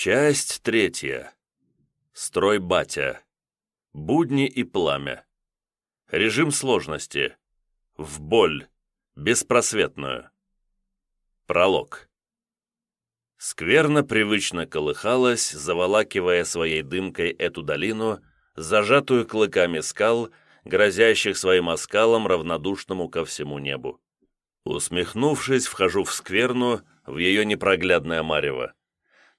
Часть третья. Строй батя. Будни и пламя. Режим сложности. В боль. Беспросветную. Пролог. Скверно привычно колыхалась, заволакивая своей дымкой эту долину, зажатую клыками скал, грозящих своим оскалом равнодушному ко всему небу. Усмехнувшись, вхожу в скверну, в ее непроглядное марево.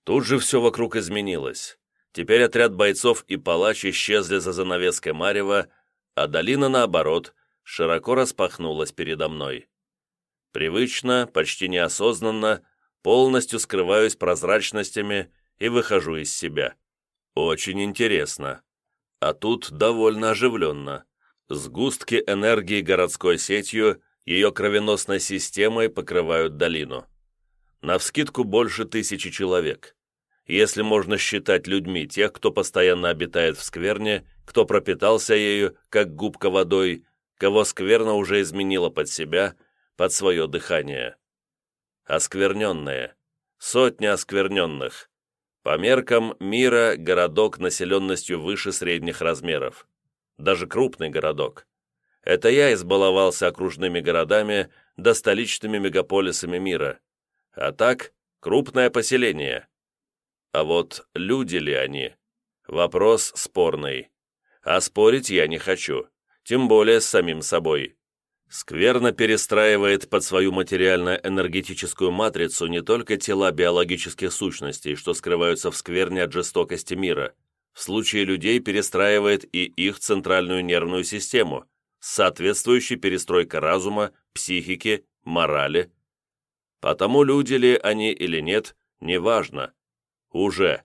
Тут же все вокруг изменилось. Теперь отряд бойцов и палач исчезли за занавеской Марева, а долина, наоборот, широко распахнулась передо мной. Привычно, почти неосознанно, полностью скрываюсь прозрачностями и выхожу из себя. Очень интересно. А тут довольно оживленно. Сгустки энергии городской сетью, ее кровеносной системой покрывают долину. Навскидку больше тысячи человек если можно считать людьми тех, кто постоянно обитает в скверне, кто пропитался ею, как губка водой, кого скверно уже изменила под себя, под свое дыхание. Оскверненные. Сотни оскверненных. По меркам мира городок населенностью выше средних размеров. Даже крупный городок. Это я избаловался окружными городами да столичными мегаполисами мира. А так, крупное поселение. А вот люди ли они? Вопрос спорный. А спорить я не хочу, тем более с самим собой. Скверно перестраивает под свою материально-энергетическую матрицу не только тела биологических сущностей, что скрываются в скверне от жестокости мира. В случае людей перестраивает и их центральную нервную систему, соответствующей перестройка разума, психики, морали. Потому люди ли они или нет, неважно. Уже.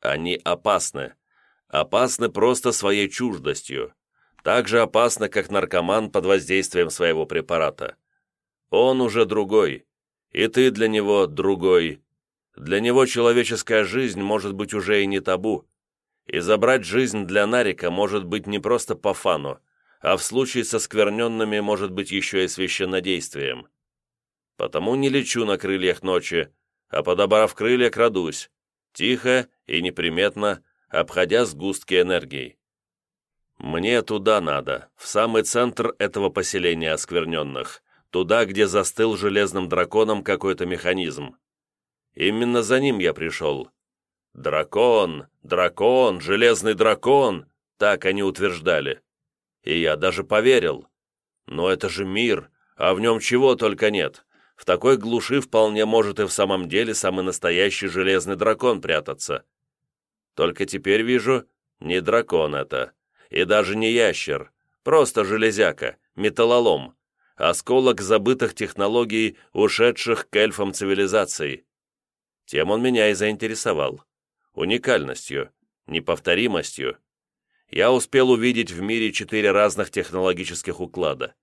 Они опасны. Опасны просто своей чуждостью. Так же опасны, как наркоман под воздействием своего препарата. Он уже другой. И ты для него другой. Для него человеческая жизнь может быть уже и не табу. И забрать жизнь для Нарика может быть не просто по фану, а в случае со скверненными может быть еще и священнодействием. Потому не лечу на крыльях ночи, а подобрав крылья, крадусь тихо и неприметно, обходя сгустки энергии. Мне туда надо, в самый центр этого поселения оскверненных, туда, где застыл железным драконом какой-то механизм. Именно за ним я пришел. «Дракон! Дракон! Железный дракон!» Так они утверждали. И я даже поверил. Но это же мир, а в нем чего только нет. В такой глуши вполне может и в самом деле самый настоящий железный дракон прятаться. Только теперь вижу, не дракон это, и даже не ящер, просто железяка, металлолом, осколок забытых технологий, ушедших к эльфам цивилизаций. Тем он меня и заинтересовал. Уникальностью, неповторимостью. Я успел увидеть в мире четыре разных технологических уклада.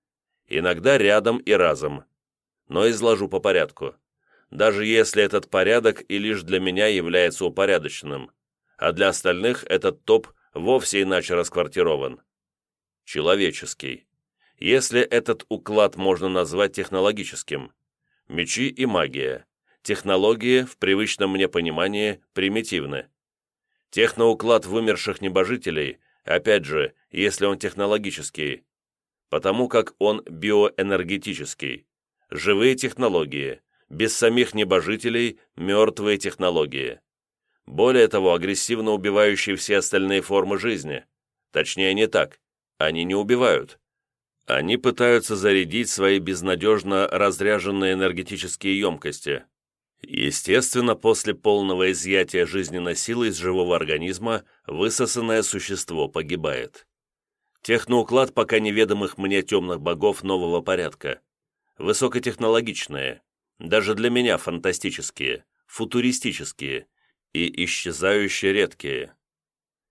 Иногда рядом и разом но изложу по порядку. Даже если этот порядок и лишь для меня является упорядоченным, а для остальных этот топ вовсе иначе расквартирован. Человеческий. Если этот уклад можно назвать технологическим. Мечи и магия. Технологии, в привычном мне понимании, примитивны. Техноуклад вымерших небожителей, опять же, если он технологический, потому как он биоэнергетический живые технологии, без самих небожителей мертвые технологии. Более того, агрессивно убивающие все остальные формы жизни. Точнее, не так. Они не убивают. Они пытаются зарядить свои безнадежно разряженные энергетические емкости. Естественно, после полного изъятия жизненной силы из живого организма высосанное существо погибает. Техноуклад пока неведомых мне темных богов нового порядка высокотехнологичные, даже для меня фантастические, футуристические и исчезающие редкие.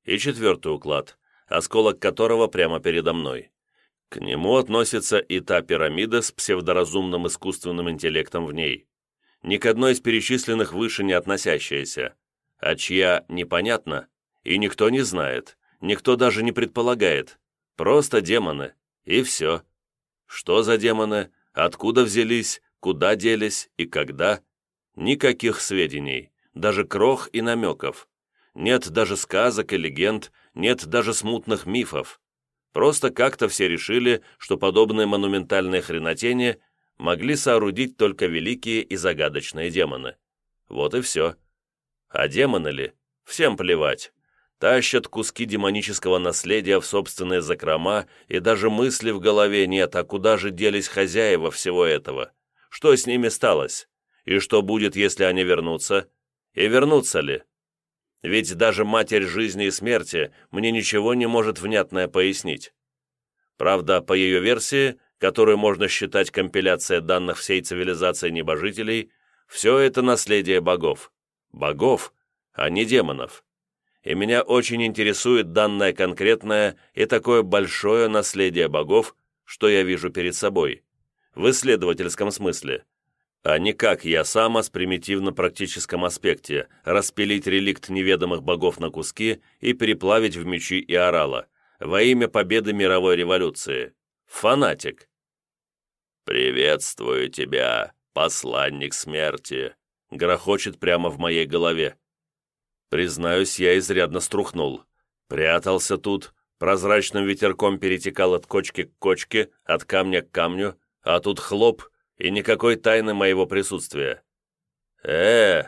И четвертый уклад, осколок которого прямо передо мной. К нему относится и та пирамида с псевдоразумным искусственным интеллектом в ней. Ни к одной из перечисленных выше не относящаяся, а чья непонятно, и никто не знает, никто даже не предполагает. Просто демоны, и все. Что за демоны, Откуда взялись, куда делись и когда? Никаких сведений, даже крох и намеков. Нет даже сказок и легенд, нет даже смутных мифов. Просто как-то все решили, что подобные монументальные хренотени могли соорудить только великие и загадочные демоны. Вот и все. А демоны ли? Всем плевать. Тащат куски демонического наследия в собственные закрома, и даже мысли в голове нет, а куда же делись хозяева всего этого? Что с ними сталось? И что будет, если они вернутся? И вернутся ли? Ведь даже Матерь жизни и смерти мне ничего не может внятное пояснить. Правда, по ее версии, которую можно считать компиляцией данных всей цивилизации небожителей, все это наследие богов. Богов, а не демонов. И меня очень интересует данное конкретное и такое большое наследие богов, что я вижу перед собой, в исследовательском смысле а не как я сама с примитивно-практическом аспекте распилить реликт неведомых богов на куски и переплавить в мечи и орала во имя победы мировой революции. Фанатик. «Приветствую тебя, посланник смерти», — грохочет прямо в моей голове. Признаюсь, я изрядно струхнул. Прятался тут, прозрачным ветерком перетекал от кочки к кочке, от камня к камню, а тут хлоп — и никакой тайны моего присутствия. э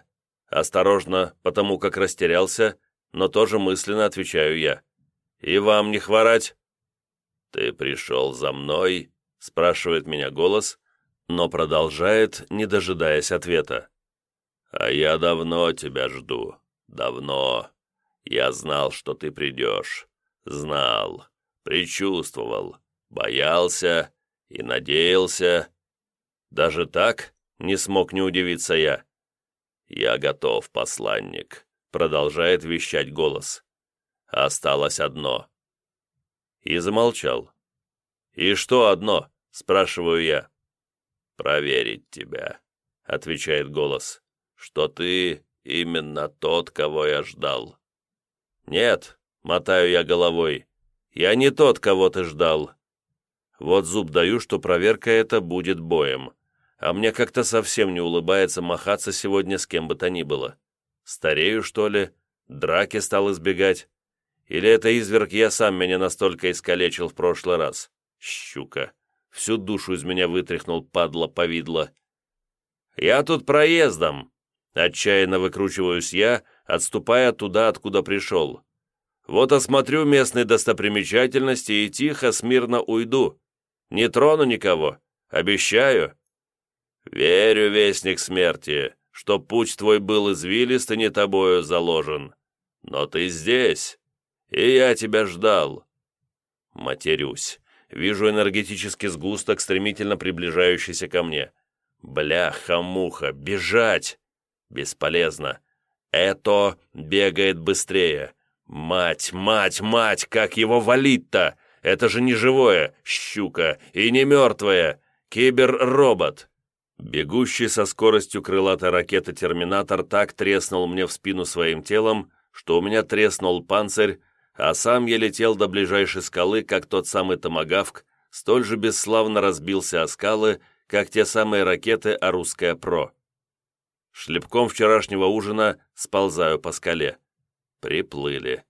Осторожно, потому как растерялся, но тоже мысленно отвечаю я. «И вам не хворать?» «Ты пришел за мной?» — спрашивает меня голос, но продолжает, не дожидаясь ответа. «А я давно тебя жду. Давно. Я знал, что ты придешь. Знал. Причувствовал. Боялся и надеялся, «Даже так?» — не смог не удивиться я. «Я готов, посланник», — продолжает вещать голос. «Осталось одно». И замолчал. «И что одно?» — спрашиваю я. «Проверить тебя», — отвечает голос, «что ты именно тот, кого я ждал». «Нет», — мотаю я головой, — «я не тот, кого ты ждал». Вот зуб даю, что проверка эта будет боем а мне как-то совсем не улыбается махаться сегодня с кем бы то ни было. Старею, что ли? Драки стал избегать? Или это изверг я сам меня настолько искалечил в прошлый раз? Щука. Всю душу из меня вытряхнул, падла, повидло. «Я тут проездом!» Отчаянно выкручиваюсь я, отступая туда, откуда пришел. Вот осмотрю местные достопримечательности и тихо, смирно уйду. Не трону никого. Обещаю. «Верю, вестник смерти, что путь твой был извилист и не тобою заложен. Но ты здесь, и я тебя ждал». Матерюсь. Вижу энергетический сгусток, стремительно приближающийся ко мне. Бляха-муха, бежать! Бесполезно. Это бегает быстрее. Мать, мать, мать, как его валить-то? Это же не живое, щука, и не мертвое. Кибер-робот. Бегущий со скоростью крылатой ракеты «Терминатор» так треснул мне в спину своим телом, что у меня треснул панцирь, а сам я летел до ближайшей скалы, как тот самый томагавк, столь же бесславно разбился о скалы, как те самые ракеты о русская ПРО. Шлепком вчерашнего ужина сползаю по скале. Приплыли.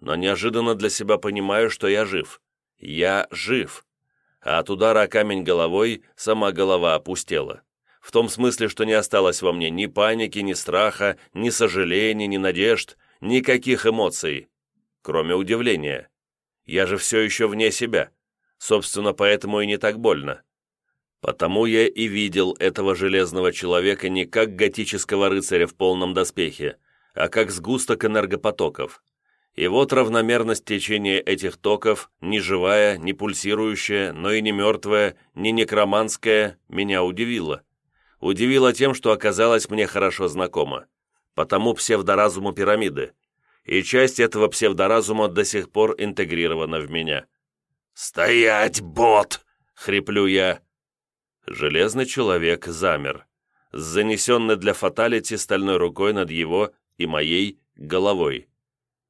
Но неожиданно для себя понимаю, что я жив. Я жив а от удара о камень головой сама голова опустела. В том смысле, что не осталось во мне ни паники, ни страха, ни сожалений, ни надежд, никаких эмоций, кроме удивления. Я же все еще вне себя. Собственно, поэтому и не так больно. Потому я и видел этого железного человека не как готического рыцаря в полном доспехе, а как сгусток энергопотоков. И вот равномерность течения этих токов, ни живая, ни пульсирующая, но и не мертвая, ни некроманская, меня удивила. Удивила тем, что оказалось мне хорошо знакомо. Потому псевдоразуму пирамиды. И часть этого псевдоразума до сих пор интегрирована в меня. «Стоять, бот!» — хриплю я. Железный человек замер, с занесенной для фаталити стальной рукой над его и моей головой.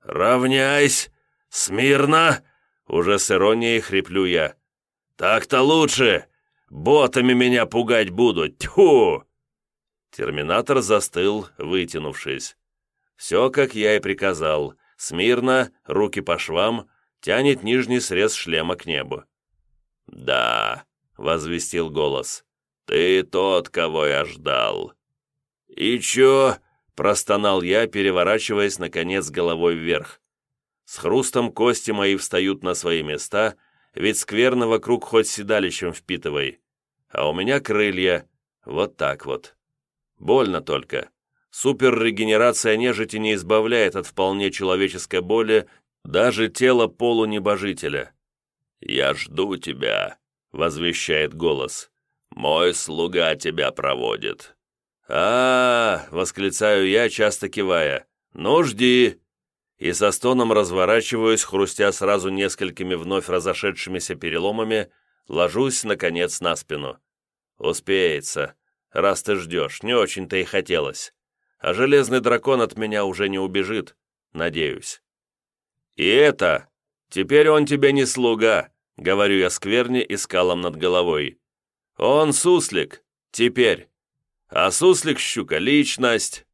«Равняйсь! Смирно!» Уже с иронией хриплю я. «Так-то лучше! Ботами меня пугать будут! Тьфу!» Терминатор застыл, вытянувшись. Все, как я и приказал. Смирно, руки по швам, тянет нижний срез шлема к небу. «Да», — возвестил голос, — «ты тот, кого я ждал». «И чё?» — простонал я, переворачиваясь, наконец, головой вверх. С хрустом кости мои встают на свои места, ведь скверно вокруг хоть седалищем впитывай. А у меня крылья. Вот так вот. Больно только. Суперрегенерация нежити не избавляет от вполне человеческой боли даже тело полунебожителя. «Я жду тебя», — возвещает голос. «Мой слуга тебя проводит». А, -а, -а восклицаю я, часто кивая. «Ну, жди!» И со стоном разворачиваюсь, хрустя сразу несколькими вновь разошедшимися переломами, ложусь, наконец, на спину. «Успеется, раз ты ждешь, не очень-то и хотелось. А железный дракон от меня уже не убежит, надеюсь». «И это, теперь он тебе не слуга», — говорю я скверне и скалом над головой. «Он суслик, теперь. А суслик-щука — личность,